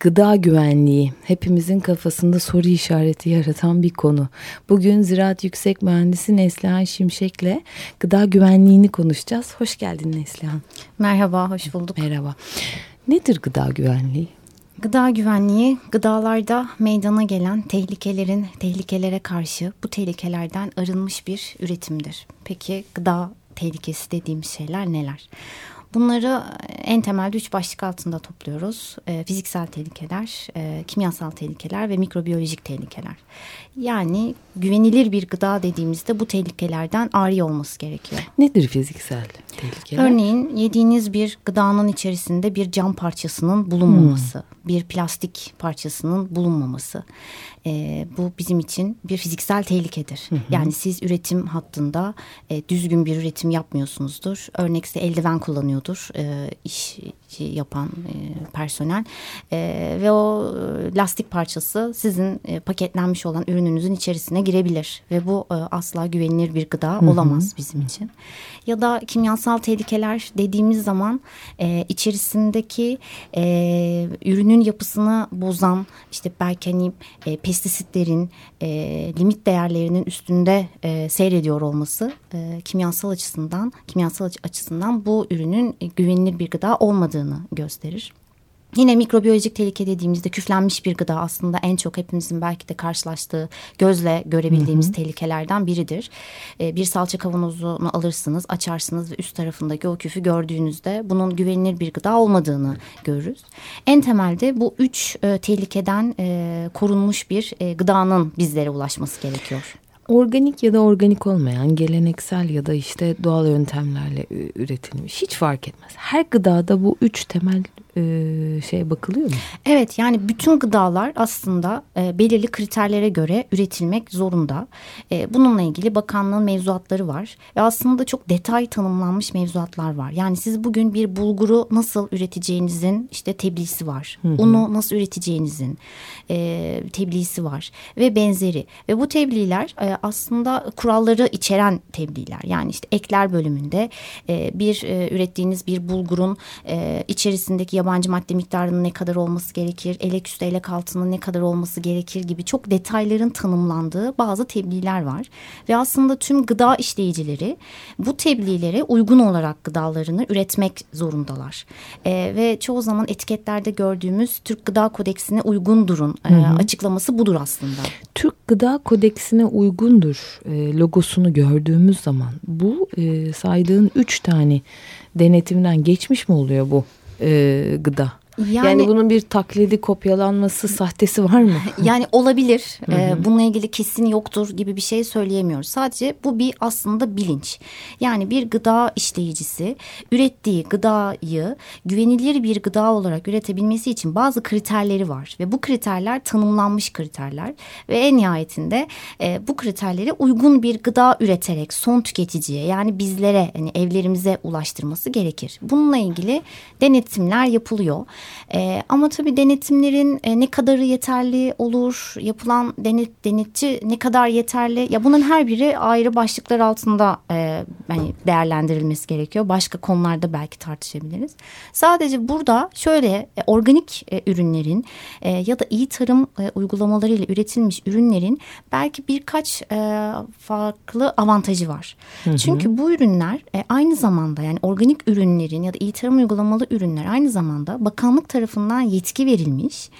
Gıda güvenliği hepimizin kafasında soru işareti yaratan bir konu. Bugün Ziraat Yüksek Mühendisi Neslihan Şimşek'le gıda güvenliğini konuşacağız. Hoş geldin Neslihan. Merhaba, hoş bulduk. Merhaba. Nedir gıda güvenliği? Gıda güvenliği gıdalarda meydana gelen tehlikelerin tehlikelere karşı bu tehlikelerden arınmış bir üretimdir. Peki gıda tehlikesi dediğimiz şeyler neler? Bunları en temelde üç başlık altında topluyoruz. E, fiziksel tehlikeler, e, kimyasal tehlikeler ve mikrobiyolojik tehlikeler. Yani güvenilir bir gıda dediğimizde bu tehlikelerden ari olması gerekiyor. Nedir fiziksel tehlikeler? Örneğin yediğiniz bir gıdanın içerisinde bir cam parçasının bulunmaması, hmm. bir plastik parçasının bulunmaması. E, bu bizim için bir fiziksel tehlikedir. Hı hı. Yani siz üretim hattında e, düzgün bir üretim yapmıyorsunuzdur. Örnek size eldiven kullanıyordur e, iş yapan e, personel e, ve o e, lastik parçası sizin e, paketlenmiş olan ürününüzün içerisine girebilir ve bu e, asla güvenilir bir gıda hı hı. olamaz bizim için. Ya da kimyasal tehlikeler dediğimiz zaman e, içerisindeki e, ürünün yapısını bozan işte belki hani e, pestisitlerin e, limit değerlerinin üstünde e, seyrediyor olması e, kimyasal açısından kimyasal açısından bu ürünün güvenilir bir gıda olmadığını gösterir. Yine mikrobiyolojik tehlike dediğimizde küflenmiş bir gıda aslında en çok hepimizin belki de karşılaştığı gözle görebildiğimiz hı hı. tehlikelerden biridir. Ee, bir salça kavanozunu alırsınız, açarsınız ve üst tarafındaki o küfü gördüğünüzde bunun güvenilir bir gıda olmadığını görürüz. En temelde bu üç e, tehlikeden e, korunmuş bir e, gıdanın bizlere ulaşması gerekiyor. Organik ya da organik olmayan, geleneksel ya da işte doğal yöntemlerle üretilmiş hiç fark etmez. Her gıdada bu üç temel e, şeye bakılıyor mu? Evet yani bütün gıdalar aslında e, belirli kriterlere göre üretilmek zorunda. E, bununla ilgili bakanlığın mevzuatları var ve aslında çok detay tanımlanmış mevzuatlar var. Yani siz bugün bir bulguru nasıl üreteceğinizin işte tebliğsi var. Hı hı. Unu nasıl üreteceğinizin e, tebliğsi var ve benzeri. Ve bu tebliğler e, aslında kuralları içeren tebliğler. Yani işte ekler bölümünde e, bir e, ürettiğiniz bir bulgurun e, içerisindeki yabancı yabancı madde miktarının ne kadar olması gerekir, elek üstü elek altının ne kadar olması gerekir gibi çok detayların tanımlandığı bazı tebliğler var. Ve aslında tüm gıda işleyicileri bu tebliğlere uygun olarak gıdalarını üretmek zorundalar. E, ve çoğu zaman etiketlerde gördüğümüz Türk Gıda Kodeksine uygun durun e, açıklaması budur aslında. Türk Gıda Kodeksine uygundur e, logosunu gördüğümüz zaman bu e, saydığın üç tane denetimden geçmiş mi oluyor bu e, gıda. Yani, yani bunun bir taklidi, kopyalanması, sahtesi var mı? Yani olabilir. Hı hı. Ee, bununla ilgili kesin yoktur gibi bir şey söyleyemiyoruz. Sadece bu bir aslında bilinç. Yani bir gıda işleyicisi ürettiği gıdayı güvenilir bir gıda olarak üretebilmesi için bazı kriterleri var. Ve bu kriterler tanımlanmış kriterler. Ve en nihayetinde e, bu kriterlere uygun bir gıda üreterek son tüketiciye yani bizlere hani evlerimize ulaştırması gerekir. Bununla ilgili denetimler yapılıyor. E, ama tabii denetimlerin e, ne kadarı yeterli olur, yapılan denet, denetçi ne kadar yeterli? Ya bunun her biri ayrı başlıklar altında e, yani değerlendirilmesi gerekiyor. Başka konularda belki tartışabiliriz. Sadece burada şöyle e, organik e, ürünlerin e, ya da iyi tarım e, uygulamalarıyla üretilmiş ürünlerin belki birkaç e, farklı avantajı var. Hı hı. Çünkü bu ürünler e, aynı zamanda yani organik ürünlerin ya da iyi tarım uygulamalı ürünler aynı zamanda bakanlık bakanlık tarafından yetki verilmiş.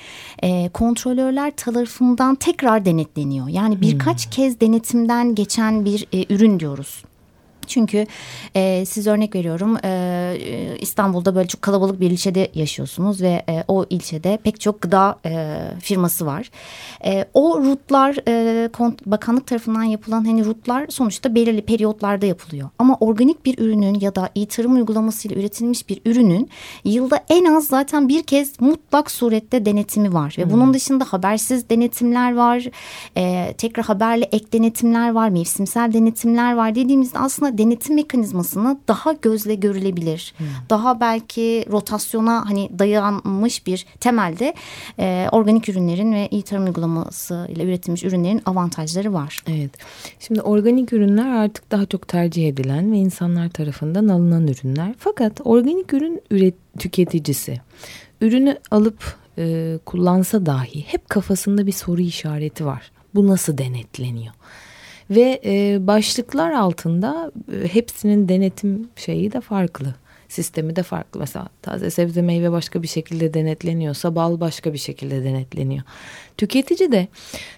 E, kontrolörler tarafından tekrar denetleniyor. Yani birkaç hmm. kez denetimden geçen bir e, ürün diyoruz. Çünkü e, siz örnek veriyorum e, İstanbul'da böyle çok kalabalık bir ilçede yaşıyorsunuz ve e, o ilçede pek çok gıda e, firması var. E, o rutlar e, bakanlık tarafından yapılan hani rutlar sonuçta belirli periyotlarda yapılıyor. Ama organik bir ürünün ya da iyi tarım uygulamasıyla üretilmiş bir ürünün yılda en az zaten bir kez mutlak surette denetimi var. Ve hmm. bunun dışında habersiz denetimler var. E, tekrar haberle ek denetimler var. Mevsimsel denetimler var dediğimizde aslında denetim mekanizmasını daha gözle görülebilir, hmm. daha belki rotasyona hani dayanmış bir temelde e, organik ürünlerin ve iyi tarım uygulaması ile üretilmiş ürünlerin avantajları var. Evet. Şimdi organik ürünler artık daha çok tercih edilen ve insanlar tarafından alınan ürünler. Fakat organik ürün üret tüketicisi ürünü alıp e, kullansa dahi hep kafasında bir soru işareti var. Bu nasıl denetleniyor? Ve e, başlıklar altında e, hepsinin denetim şeyi de farklı. Sistemi de farklı. Mesela taze sebze meyve başka bir şekilde denetleniyorsa bal başka bir şekilde denetleniyor. Tüketici de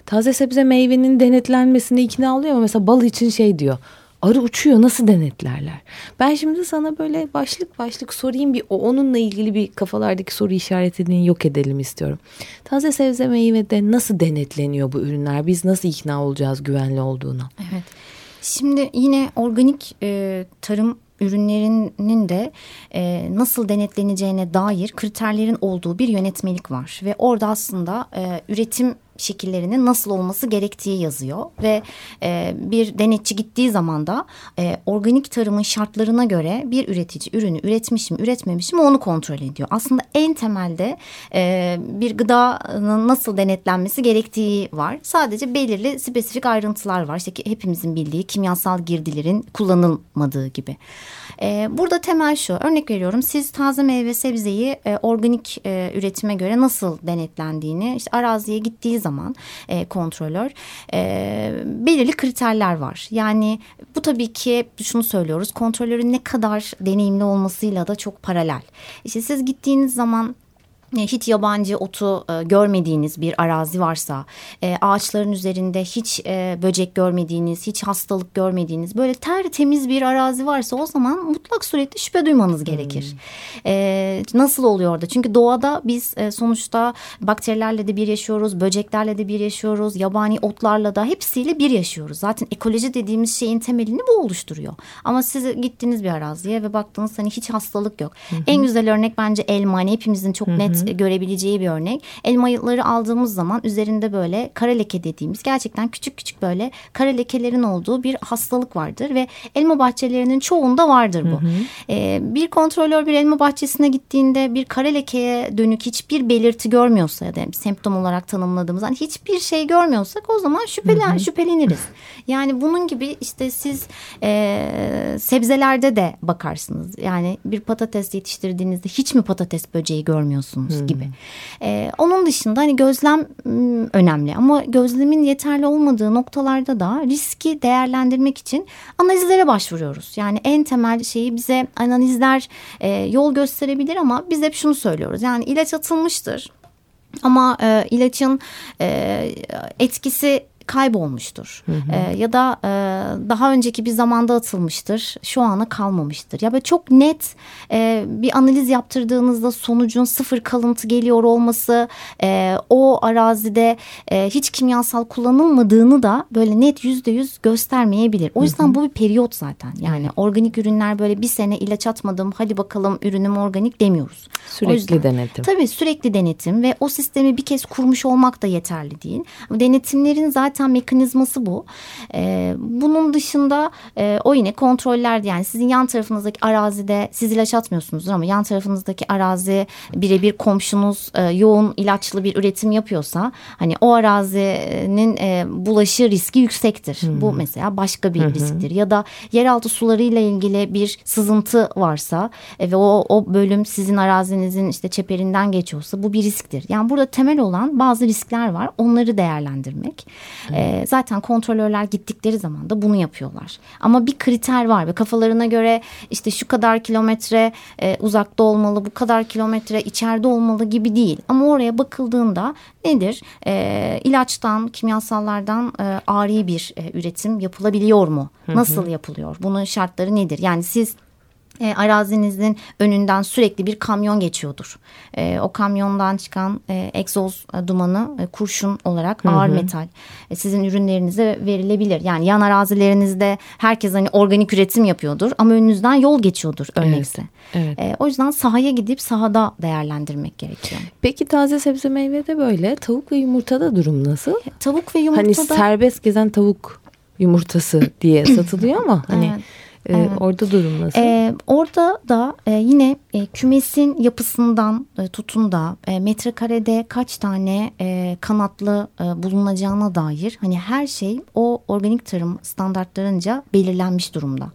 taze sebze meyvenin denetlenmesine ikna oluyor ama mesela bal için şey diyor arı uçuyor nasıl denetlerler? Ben şimdi sana böyle başlık başlık sorayım bir o onunla ilgili bir kafalardaki soru işaretini yok edelim istiyorum. Taze sebze meyvede nasıl denetleniyor bu ürünler? Biz nasıl ikna olacağız güvenli olduğuna? Evet. Şimdi yine organik e, tarım ürünlerinin de e, nasıl denetleneceğine dair kriterlerin olduğu bir yönetmelik var ve orada aslında e, üretim şekillerinin nasıl olması gerektiği yazıyor ve e, bir denetçi gittiği zaman da e, organik tarımın şartlarına göre bir üretici ürünü üretmiş mi üretmemiş mi onu kontrol ediyor. Aslında en temelde e, bir gıdanın nasıl denetlenmesi gerektiği var. Sadece belirli spesifik ayrıntılar var. İşte hepimizin bildiği kimyasal girdilerin kullanılmadığı gibi. E, burada temel şu örnek veriyorum siz taze meyve sebzeyi e, organik e, üretime göre nasıl denetlendiğini işte araziye gittiği zaman e, kontrolör e, belirli kriterler var. Yani bu tabii ki şunu söylüyoruz kontrolörün ne kadar deneyimli olmasıyla da çok paralel. İşte siz gittiğiniz zaman hiç yabancı otu e, görmediğiniz bir arazi varsa, e, ağaçların üzerinde hiç e, böcek görmediğiniz, hiç hastalık görmediğiniz böyle tertemiz bir arazi varsa o zaman mutlak surette şüphe duymanız gerekir. Hmm. E, nasıl oluyor da? Çünkü doğada biz e, sonuçta bakterilerle de bir yaşıyoruz, böceklerle de bir yaşıyoruz, yabani otlarla da hepsiyle bir yaşıyoruz. Zaten ekoloji dediğimiz şeyin temelini bu oluşturuyor. Ama siz gittiniz bir araziye ve baktınız hani hiç hastalık yok. Hı En güzel örnek bence elma. Hani hepimizin çok Hı görebileceği bir örnek. Elmaları aldığımız zaman üzerinde böyle kara leke dediğimiz gerçekten küçük küçük böyle kara lekelerin olduğu bir hastalık vardır ve elma bahçelerinin çoğunda vardır bu. Hı hı. Ee, bir kontrolör bir elma bahçesine gittiğinde bir kara lekeye dönük hiçbir belirti görmüyorsa ya da semptom olarak tanımladığımız hani hiçbir şey görmüyorsak o zaman şüphelen, hı hı. şüpheleniriz. Yani bunun gibi işte siz e, sebzelerde de bakarsınız. Yani bir patates yetiştirdiğinizde hiç mi patates böceği görmüyorsunuz? hmm. gibi. E, onun dışında hani gözlem önemli ama gözlemin yeterli olmadığı noktalarda da riski değerlendirmek için analizlere başvuruyoruz. Yani en temel şeyi bize analizler e, yol gösterebilir ama biz hep şunu söylüyoruz. Yani ilaç atılmıştır. Ama e, ilacın e, etkisi kaybolmuştur. Hı hı. E, ya da e, daha önceki bir zamanda atılmıştır. Şu ana kalmamıştır. Ya böyle çok net e, bir analiz yaptırdığınızda sonucun sıfır kalıntı geliyor olması, e, o arazide e, hiç kimyasal kullanılmadığını da böyle net yüzde yüz göstermeyebilir. O yüzden hı hı. bu bir periyot zaten. Yani organik ürünler böyle bir sene ilaç atmadım hadi bakalım ürünüm organik demiyoruz. Sürekli yüzden, denetim. Tabii sürekli denetim ve o sistemi bir kez kurmuş olmak da yeterli değil. Denetimlerin zaten zaten mekanizması bu. E, bunun dışında e, o yine kontroller yani sizin yan tarafınızdaki arazide siz ilaç atmıyorsunuzdur ama yan tarafınızdaki arazi birebir komşunuz e, yoğun ilaçlı bir üretim yapıyorsa hani o arazinin e, bulaşı riski yüksektir. Hmm. Bu mesela başka bir hmm. risktir. Ya da yeraltı sularıyla ilgili bir sızıntı varsa e, ve o, o bölüm sizin arazinizin işte çeperinden geçiyorsa bu bir risktir. Yani burada temel olan bazı riskler var. Onları değerlendirmek. E, zaten kontrolörler gittikleri zaman da bunu yapıyorlar. Ama bir kriter var ve kafalarına göre işte şu kadar kilometre e, uzakta olmalı, bu kadar kilometre içeride olmalı gibi değil. Ama oraya bakıldığında nedir? E, ilaçtan, kimyasallardan e, ari bir e, üretim yapılabiliyor mu? Nasıl yapılıyor? Bunun şartları nedir? Yani siz e, arazinizin önünden sürekli bir kamyon geçiyordur. E, o kamyondan çıkan e, egzoz e, dumanı e, kurşun olarak ağır hı hı. metal e, sizin ürünlerinize verilebilir. Yani yan arazilerinizde herkes hani organik üretim yapıyordur ama önünüzden yol geçiyordur örnekse. Evet, evet. E, o yüzden sahaya gidip sahada değerlendirmek gerekiyor. Peki taze sebze meyve de böyle. Tavuk ve yumurtada durum nasıl? Tavuk ve yumurtada... Hani serbest gezen tavuk yumurtası diye satılıyor ama hani... Evet Evet. Orada durum nasıl? Ee, orada da e, yine e, kümesin yapısından e, tutun da e, metrekarede kaç tane e, kanatlı e, bulunacağına dair hani her şey o organik tarım standartlarınca belirlenmiş durumda.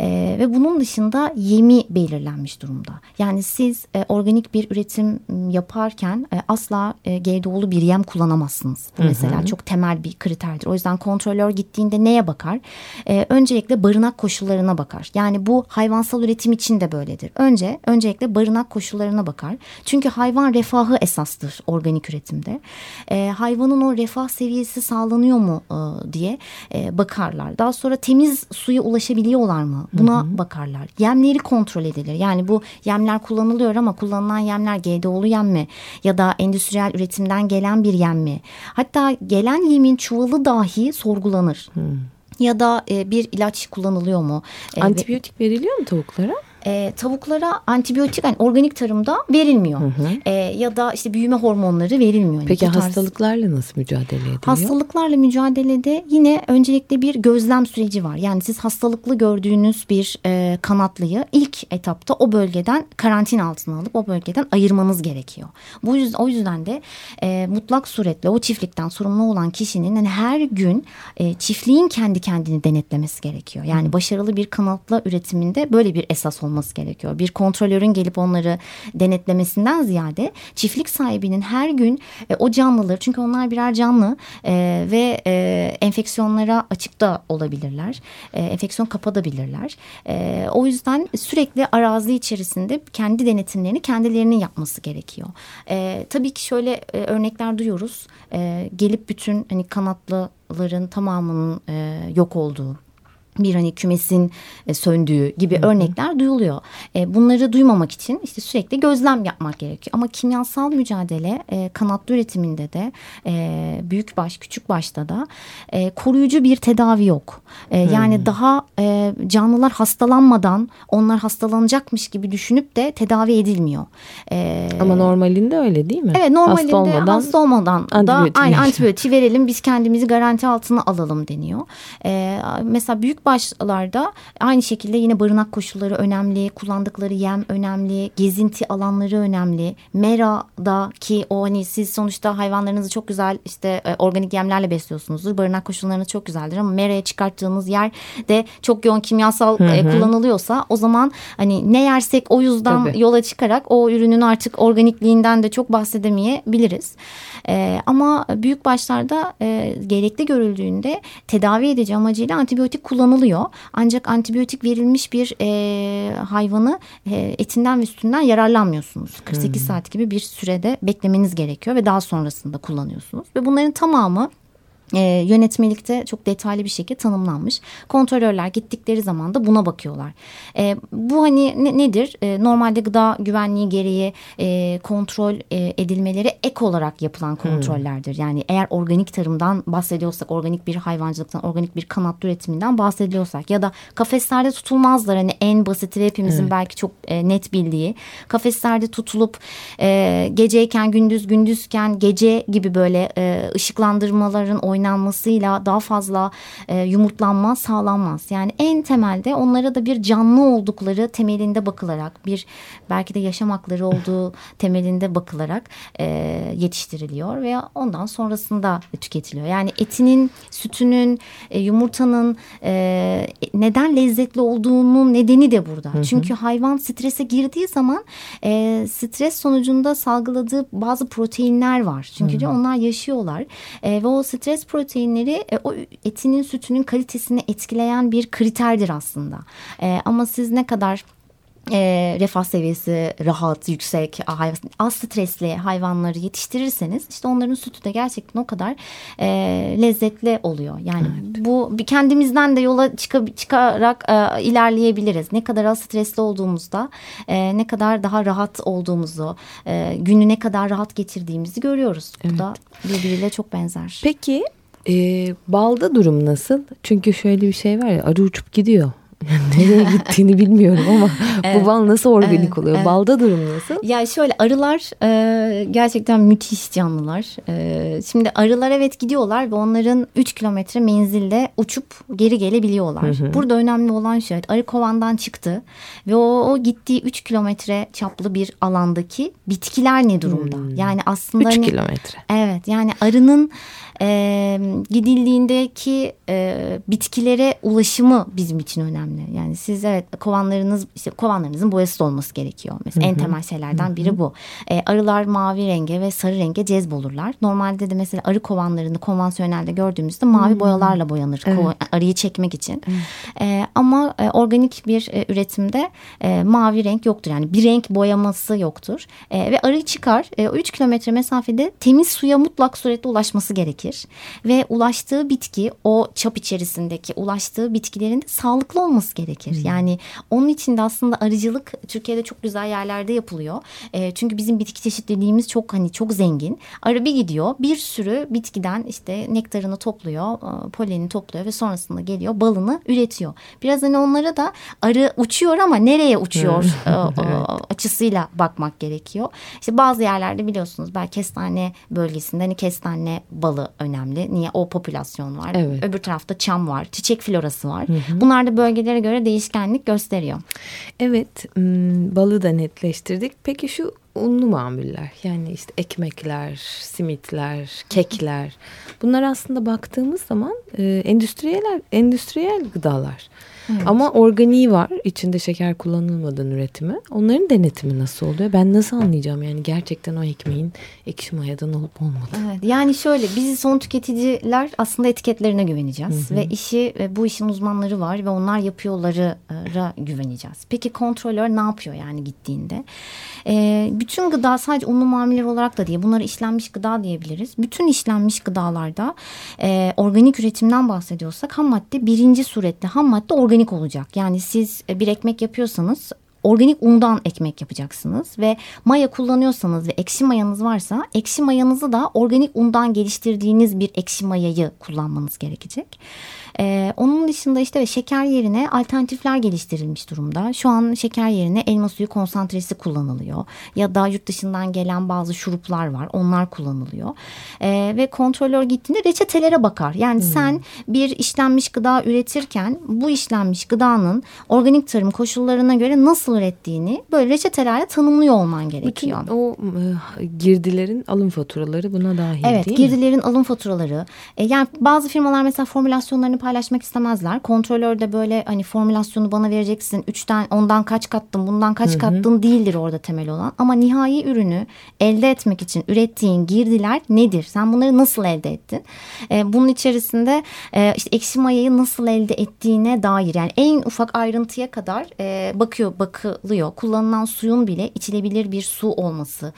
E, ve bunun dışında yemi belirlenmiş durumda. Yani siz e, organik bir üretim yaparken e, asla e, GDO'lu bir yem kullanamazsınız. Hı hı. Mesela çok temel bir kriterdir. O yüzden kontrolör gittiğinde neye bakar? E, öncelikle barınak koşullarına bakar. Yani bu hayvansal üretim için de böyledir. Önce öncelikle barınak koşullarına bakar. Çünkü hayvan refahı esastır organik üretimde. E, hayvanın o refah seviyesi sağlanıyor mu e, diye e, bakarlar. Daha sonra temiz suya ulaşabiliyorlar mı? Buna hı hı. bakarlar. Yemleri kontrol edilir. Yani bu yemler kullanılıyor ama kullanılan yemler GDO'lu yem mi? Ya da endüstriyel üretimden gelen bir yem mi? Hatta gelen yemin çuvalı dahi sorgulanır. Hı. Ya da e, bir ilaç kullanılıyor mu? E, Antibiyotik veriliyor mu tavuklara? E, tavuklara antibiyotik yani organik tarımda verilmiyor. Hı hı. E, ya da işte büyüme hormonları verilmiyor. Peki yani hastalıklarla nasıl mücadele ediliyor? Hastalıklarla mücadelede yine öncelikle bir gözlem süreci var. Yani siz hastalıklı gördüğünüz bir e, kanatlıyı ilk etapta o bölgeden karantin altına alıp o bölgeden ayırmanız gerekiyor. Bu yüzden o yüzden de e, mutlak suretle o çiftlikten sorumlu olan kişinin yani her gün e, çiftliğin kendi kendini denetlemesi gerekiyor. Yani hı. başarılı bir kanatla üretiminde böyle bir esas olması olması gerekiyor. Bir kontrolörün gelip onları denetlemesinden ziyade çiftlik sahibinin her gün e, o canlıları çünkü onlar birer canlı e, ve e, enfeksiyonlara açık da olabilirler. E, enfeksiyon kapatabilirler. E, o yüzden sürekli arazi içerisinde kendi denetimlerini kendilerinin yapması gerekiyor. E, tabii ki şöyle e, örnekler duyuyoruz. E, gelip bütün hani kanatlıların tamamının e, yok olduğu bir hani kümesin e, söndüğü gibi Hı-hı. örnekler duyuluyor. E, bunları duymamak için işte sürekli gözlem yapmak gerekiyor. Ama kimyasal mücadele e, kanatlı üretiminde de büyük baş küçük başta da koruyucu bir tedavi yok. Yani daha e, canlılar hastalanmadan onlar hastalanacakmış gibi düşünüp de tedavi edilmiyor. Ama normalinde öyle değil mi? Evet normalinde hasta olmadan, hasta olmadan da aynı antibiyotik verelim biz kendimizi garanti altına alalım deniyor. Mesela büyük başlarda aynı şekilde yine barınak koşulları önemli, kullandıkları yem önemli, gezinti alanları önemli. Mera'daki o hani siz sonuçta hayvanlarınızı çok güzel işte e, organik yemlerle besliyorsunuzdur. Barınak koşullarınız çok güzeldir ama Mera'ya çıkarttığınız yer de çok yoğun kimyasal e, hı hı. kullanılıyorsa o zaman hani ne yersek o yüzden Tabii. yola çıkarak o ürünün artık organikliğinden de çok bahsedemeyebiliriz. E, ama büyük başlarda e, gerekli görüldüğünde tedavi edici amacıyla antibiyotik kullanılıyor. Ancak antibiyotik verilmiş bir e, hayvanı e, etinden ve sütünden yararlanmıyorsunuz. 48 hmm. saat gibi bir sürede beklemeniz gerekiyor ve daha sonrasında kullanıyorsunuz. Ve bunların tamamı e, yönetmelikte çok detaylı bir şekilde tanımlanmış. Kontrolörler gittikleri zaman da buna bakıyorlar. E, bu hani ne, nedir? E, normalde gıda güvenliği gereği e, kontrol e, edilmeleri ek olarak yapılan hmm. kontrollerdir. Hmm. Yani eğer organik tarımdan bahsediyorsak, organik bir hayvancılıktan, organik bir kanatlı üretiminden bahsediyorsak ya da kafeslerde tutulmazlar. Hani en basit ve hepimizin hmm. belki çok e, net bildiği. Kafeslerde tutulup e, geceyken gündüz, gündüzken gece gibi böyle e, ışıklandırmaların oynanmasıyla daha fazla e, yumurtlanma sağlanmaz. Yani en temelde onlara da bir canlı oldukları temelinde bakılarak bir belki de yaşam hakları olduğu temelinde bakılarak e, yetiştiriliyor ve ondan sonrasında tüketiliyor. Yani etinin, sütünün, e, yumurtanın e, neden lezzetli olduğunun nedeni de burada. Hı hı. Çünkü hayvan strese girdiği zaman e, stres sonucunda salgıladığı bazı proteinler var. Çünkü hı hı. onlar yaşıyorlar e, ve o stres proteinleri e, o etinin sütünün kalitesini etkileyen bir kriterdir aslında. E, ama siz ne kadar e, refah seviyesi rahat, yüksek, az stresli hayvanları yetiştirirseniz işte onların sütü de gerçekten o kadar e, lezzetli oluyor. Yani evet. bu kendimizden de yola çıka, çıkarak e, ilerleyebiliriz. Ne kadar az stresli olduğumuzda e, ne kadar daha rahat olduğumuzu, e, günü ne kadar rahat geçirdiğimizi görüyoruz. Evet. Bu da birbiriyle çok benzer. Peki e, balda durum nasıl? Çünkü şöyle bir şey var ya arı uçup gidiyor. nereye gittiğini bilmiyorum ama evet. bu bal nasıl organik evet, oluyor? Evet. Balda durum nasıl? Ya şöyle arılar e, gerçekten müthiş canlılar. E, şimdi arılar evet gidiyorlar ve onların 3 kilometre menzilde uçup geri gelebiliyorlar. Hı hı. Burada önemli olan şey arı kovandan çıktı ve o, o gittiği 3 kilometre çaplı bir alandaki bitkiler ne durumda? Hmm. Yani aslında 3 hani, kilometre. Evet yani arının e, gidildiğindeki e, bitkilere ulaşımı bizim için önemli. Yani siz evet kovanlarınız işte kovanlarınızın boyası olması gerekiyor. Mesela Hı-hı. en temel şeylerden Hı-hı. biri bu. E, arılar mavi renge ve sarı renge cezbolurlar. Normalde de mesela arı kovanlarını konvansiyonelde gördüğümüzde mavi Hı-hı. boyalarla boyanır. Evet. arıyı çekmek için. E, ama e, organik bir e, üretimde e, mavi renk yoktur. Yani bir renk boyaması yoktur. E, ve arı çıkar. E, 3 kilometre mesafede temiz suya mutlak surette ulaşması gerekir gerekir. Ve ulaştığı bitki o çap içerisindeki ulaştığı bitkilerin de sağlıklı olması gerekir. Hmm. Yani onun için de aslında arıcılık Türkiye'de çok güzel yerlerde yapılıyor. E, çünkü bizim bitki çeşitliliğimiz çok hani çok zengin. Arı bir gidiyor bir sürü bitkiden işte nektarını topluyor, e, polenini topluyor ve sonrasında geliyor balını üretiyor. Biraz hani onlara da arı uçuyor ama nereye uçuyor e, açısıyla bakmak gerekiyor. İşte bazı yerlerde biliyorsunuz belki kestane bölgesinde hani kestane balı önemli. Niye? O popülasyon var. Evet. Öbür tarafta çam var. Çiçek florası var. Hı hı. Bunlar da bölgelere göre değişkenlik gösteriyor. Evet. Balı da netleştirdik. Peki şu unlu mamuller yani işte ekmekler, simitler, kekler bunlar aslında baktığımız zaman e, endüstriyel endüstriyel gıdalar. Evet. Ama organiği var. içinde şeker kullanılmadan üretimi. Onların denetimi nasıl oluyor? Ben nasıl anlayacağım yani gerçekten o ekmeğin ekşi mayadan olup olmadığını? Evet, yani şöyle biz son tüketiciler aslında etiketlerine güveneceğiz. Hı hı. Ve işi bu işin uzmanları var ve onlar yapıyorlara güveneceğiz. Peki kontrolör ne yapıyor yani gittiğinde? Ee, bütün gıda sadece unlu mamuller olarak da diye bunları işlenmiş gıda diyebiliriz. Bütün işlenmiş gıdalarda e, organik üretimden bahsediyorsak ham madde birinci surette ham madde organik organik olacak. Yani siz e, bir ekmek yapıyorsanız organik undan ekmek yapacaksınız ve maya kullanıyorsanız ve ekşi mayanız varsa ekşi mayanızı da organik undan geliştirdiğiniz bir ekşi mayayı kullanmanız gerekecek. Ee, onun dışında işte şeker yerine alternatifler geliştirilmiş durumda. Şu an şeker yerine elma suyu konsantresi kullanılıyor. Ya da yurt dışından gelen bazı şuruplar var. Onlar kullanılıyor. Ee, ve kontrolör gittiğinde reçetelere bakar. Yani hmm. sen bir işlenmiş gıda üretirken bu işlenmiş gıdanın organik tarım koşullarına göre nasıl ürettiğini böyle reçetelerle tanımlıyor olman gerekiyor. Bütün o e, girdilerin alım faturaları buna dahil evet, değil mi? Evet girdilerin alım faturaları. E, yani bazı firmalar mesela formülasyonlarını paylaşmak istemezler. Kontrolör de böyle hani formülasyonu bana vereceksin. Üçten ondan kaç kattın bundan kaç Hı-hı. kattın değildir orada temel olan. Ama nihai ürünü elde etmek için ürettiğin girdiler nedir? Sen bunları nasıl elde ettin? E, bunun içerisinde e, işte ekşi mayayı nasıl elde ettiğine dair yani en ufak ayrıntıya kadar e, bakıyor bakılıyor. Kullanılan suyun bile içilebilir bir su olması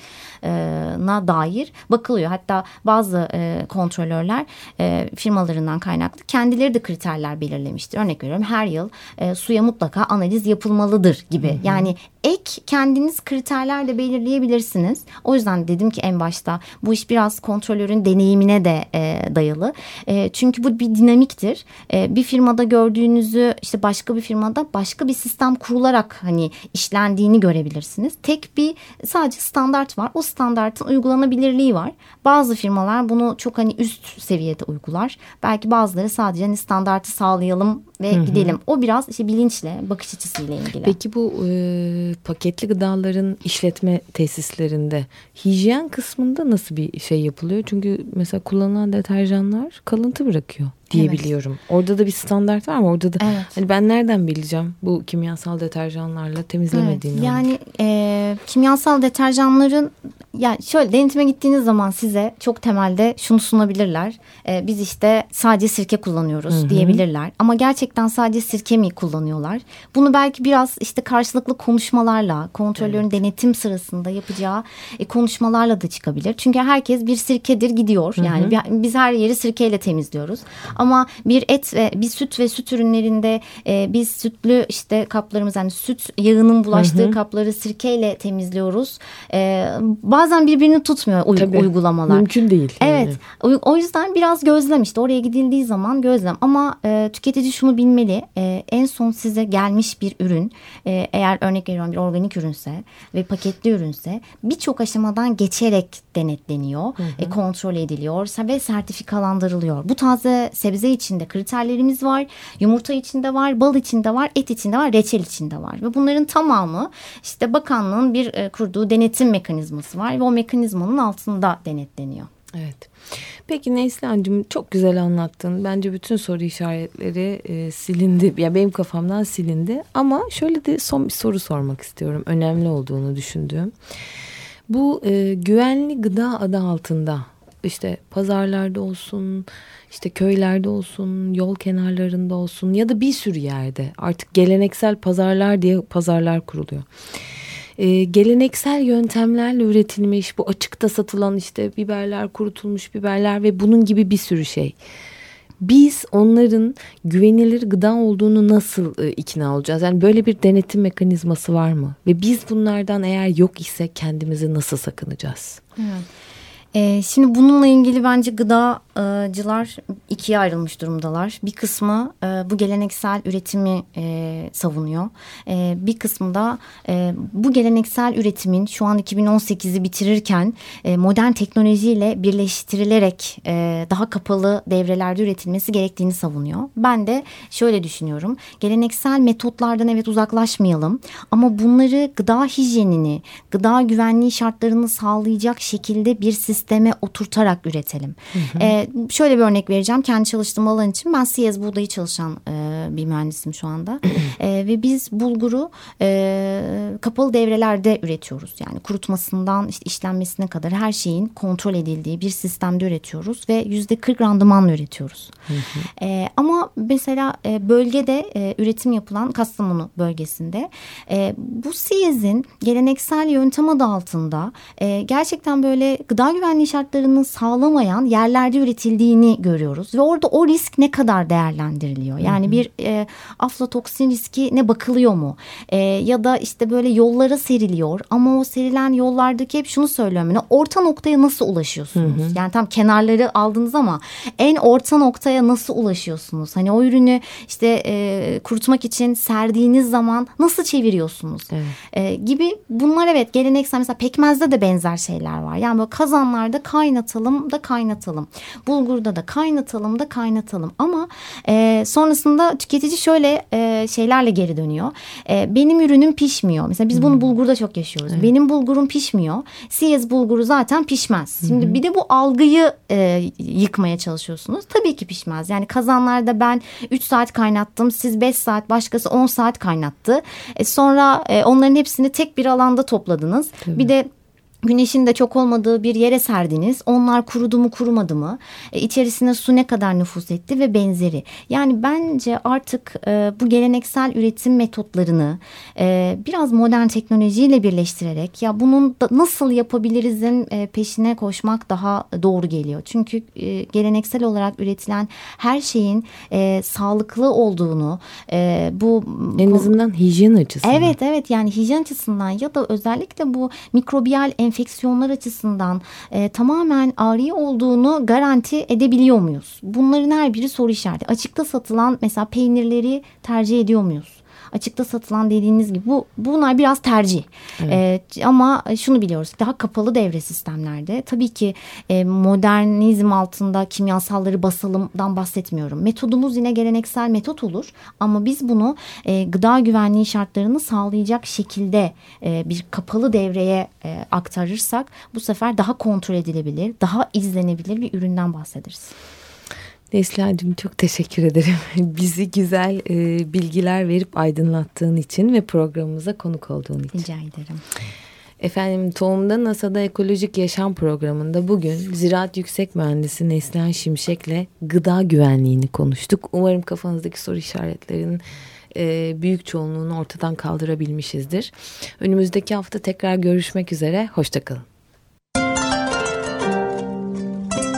na dair bakılıyor. Hatta bazı e, kontrolörler e, firmalarından kaynaklı kendileri de kriterler belirlemiştir. Örnek veriyorum her yıl e, suya mutlaka analiz yapılmalıdır gibi. Hı hı. Yani ek kendiniz kriterler de belirleyebilirsiniz. O yüzden dedim ki en başta bu iş biraz kontrolörün deneyimine de e, dayalı. E, çünkü bu bir dinamiktir. E, bir firmada gördüğünüzü işte başka bir firmada başka bir sistem kurularak hani işlendiğini görebilirsiniz. Tek bir sadece standart var. O standartın uygulanabilirliği var. Bazı firmalar bunu çok hani üst seviyede uygular. Belki bazıları sadece hani standartı sağlayalım ve hı hı. gidelim. O biraz işte bilinçle, bakış açısıyla ilgili. Peki bu e, paketli gıdaların işletme tesislerinde hijyen kısmında nasıl bir şey yapılıyor? Çünkü mesela kullanılan deterjanlar kalıntı bırakıyor diyebiliyorum. Evet. Orada da bir standart var mı? Orada da evet. hani ben nereden bileceğim bu kimyasal deterjanlarla temizlemediğini? Evet. Yani e, kimyasal deterjanların yani şöyle denetime gittiğiniz zaman size çok temelde şunu sunabilirler. E, biz işte sadece sirke kullanıyoruz Hı-hı. diyebilirler. Ama gerçekten sadece sirke mi kullanıyorlar? Bunu belki biraz işte karşılıklı konuşmalarla, kontrolörün evet. denetim sırasında yapacağı e, konuşmalarla da çıkabilir. Çünkü herkes bir sirkedir gidiyor. Yani Hı-hı. biz her yeri sirkeyle temizliyoruz. Ama bir et ve bir süt ve süt ürünlerinde e, biz sütlü işte kaplarımız yani süt yağının bulaştığı Hı-hı. kapları sirkeyle temizliyoruz. E, bazen birbirini tutmuyor uy- Tabii, uygulamalar. Mümkün değil. Evet. Yani. O yüzden biraz gözlem işte oraya gidildiği zaman gözlem. Ama e, tüketici şunu bilmeli. E, en son size gelmiş bir ürün e, eğer örnek veriyorum bir organik ürünse ve paketli ürünse birçok aşamadan geçerek denetleniyor. Hı hı. E, kontrol ediliyor ve sertifikalandırılıyor. Bu taze sebze içinde kriterlerimiz var. Yumurta içinde var, bal içinde var, et içinde var, reçel içinde var. Ve bunların tamamı işte bakanlığın bir e, kurduğu denetim mekanizması var ve o mekanizmanın altında denetleniyor. Evet. Peki Neslihan'cığım çok güzel anlattın. Bence bütün soru işaretleri e, silindi. Ya benim kafamdan silindi. Ama şöyle de son bir soru sormak istiyorum. Önemli olduğunu düşündüğüm. Bu e, güvenli gıda adı altında işte pazarlarda olsun, işte köylerde olsun, yol kenarlarında olsun ya da bir sürü yerde artık geleneksel pazarlar diye pazarlar kuruluyor e, geleneksel yöntemlerle üretilmiş bu açıkta satılan işte biberler kurutulmuş biberler ve bunun gibi bir sürü şey. Biz onların güvenilir gıda olduğunu nasıl e, ikna olacağız? Yani böyle bir denetim mekanizması var mı? Ve biz bunlardan eğer yok ise kendimizi nasıl sakınacağız? Evet. Ee, şimdi bununla ilgili bence gıdacılar ikiye ayrılmış durumdalar. Bir kısmı e, bu geleneksel üretimi e, savunuyor. E, bir kısmı da bu geleneksel üretimin şu an 2018'i bitirirken modern teknolojiyle birleştirilerek daha kapalı devrelerde üretilmesi gerektiğini savunuyor. Ben de şöyle düşünüyorum. Geleneksel metotlardan evet uzaklaşmayalım ama bunları gıda hijyenini, gıda güvenliği şartlarını sağlayacak şekilde bir sistem sisteme oturtarak üretelim. Hı hı. E, şöyle bir örnek vereceğim. Kendi çalıştığım alan için ben Siyez buğdayı çalışan e, bir mühendisim şu anda. e, ve biz bulguru e, kapalı devrelerde üretiyoruz. Yani kurutmasından işte işlenmesine kadar her şeyin kontrol edildiği bir sistemde üretiyoruz. Ve yüzde 40 randımanla üretiyoruz. Hı hı. E, ama mesela e, bölgede e, üretim yapılan Kastamonu bölgesinde e, bu Siyez'in geleneksel yöntem adı altında e, gerçekten böyle gıda güvenliği güvenliği şartlarını sağlamayan yerlerde üretildiğini görüyoruz ve orada o risk ne kadar değerlendiriliyor? Yani hı hı. bir e, aflatoksin riski ne bakılıyor mu? E, ya da işte böyle yollara seriliyor ama o serilen yollardaki hep şunu söylüyorum. Yani orta noktaya nasıl ulaşıyorsunuz? Hı hı. Yani tam kenarları aldınız ama en orta noktaya nasıl ulaşıyorsunuz? Hani o ürünü işte e, kurutmak için serdiğiniz zaman nasıl çeviriyorsunuz? Evet. E, gibi bunlar evet geleneksel mesela pekmezde de benzer şeyler var. Yani böyle kazanlar Bunlarda kaynatalım da kaynatalım. Bulgurda da kaynatalım da kaynatalım. Ama e, sonrasında tüketici şöyle e, şeylerle geri dönüyor. E, benim ürünüm pişmiyor. Mesela biz bunu hmm. bulgurda çok yaşıyoruz. Evet. Benim bulgurum pişmiyor. Siyez bulguru zaten pişmez. Şimdi hmm. bir de bu algıyı e, yıkmaya çalışıyorsunuz. Tabii ki pişmez. Yani kazanlarda ben 3 saat kaynattım. Siz 5 saat başkası 10 saat kaynattı. E, sonra e, onların hepsini tek bir alanda topladınız. Tabii. Bir de Güneşin de çok olmadığı bir yere serdiniz. Onlar kurudu mu kurumadı mı? E, içerisine su ne kadar nüfus etti ve benzeri. Yani bence artık e, bu geleneksel üretim metotlarını e, biraz modern teknolojiyle birleştirerek ya bunun da nasıl yapabilirizin e, peşine koşmak daha doğru geliyor. Çünkü e, geleneksel olarak üretilen her şeyin e, sağlıklı olduğunu e, bu en azından hijyen açısından. Evet evet yani hijyen açısından ya da özellikle bu mikrobiyal enfeksiyonlar açısından e, tamamen ağrı olduğunu garanti edebiliyor muyuz? Bunların her biri soru işareti. Açıkta satılan mesela peynirleri tercih ediyor muyuz? Açıkta satılan dediğiniz gibi bu bunlar biraz tercih. Evet. E, ama şunu biliyoruz daha kapalı devre sistemlerde tabii ki e, modernizm altında kimyasalları basalımdan bahsetmiyorum. Metodumuz yine geleneksel metot olur ama biz bunu e, gıda güvenliği şartlarını sağlayacak şekilde e, bir kapalı devreye e, aktarırsak bu sefer daha kontrol edilebilir, daha izlenebilir bir üründen bahsederiz. Neslihan'cığım çok teşekkür ederim. Bizi güzel e, bilgiler verip aydınlattığın için ve programımıza konuk olduğun için. Rica ederim. Efendim Tohum'da NASA'da Ekolojik Yaşam programında bugün Ziraat Yüksek Mühendisi Neslihan Şimşek'le gıda güvenliğini konuştuk. Umarım kafanızdaki soru işaretlerinin e, büyük çoğunluğunu ortadan kaldırabilmişizdir. Önümüzdeki hafta tekrar görüşmek üzere. Hoşçakalın.